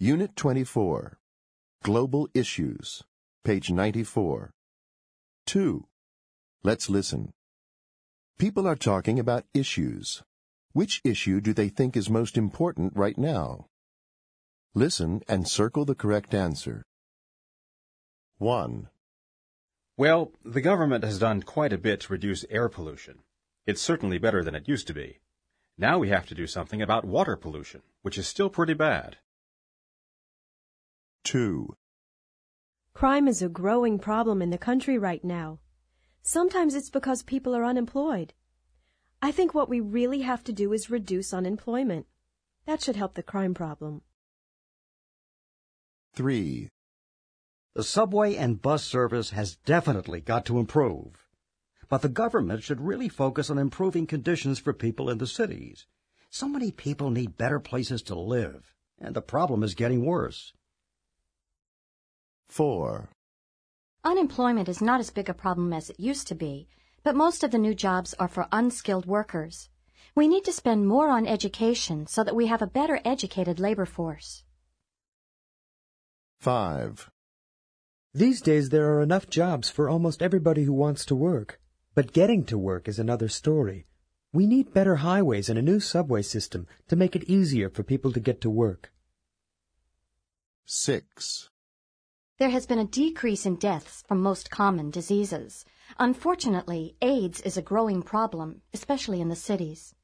Unit 24. Global Issues. Page 94. 2. Let's listen. People are talking about issues. Which issue do they think is most important right now? Listen and circle the correct answer. 1. Well, the government has done quite a bit to reduce air pollution. It's certainly better than it used to be. Now we have to do something about water pollution, which is still pretty bad. 2. Crime is a growing problem in the country right now. Sometimes it's because people are unemployed. I think what we really have to do is reduce unemployment. That should help the crime problem. 3. The subway and bus service has definitely got to improve. But the government should really focus on improving conditions for people in the cities. So many people need better places to live, and the problem is getting worse. 4. Unemployment is not as big a problem as it used to be, but most of the new jobs are for unskilled workers. We need to spend more on education so that we have a better educated labor force. 5. These days there are enough jobs for almost everybody who wants to work. But getting to work is another story. We need better highways and a new subway system to make it easier for people to get to work. 6. There has been a decrease in deaths from most common diseases. Unfortunately, AIDS is a growing problem, especially in the cities.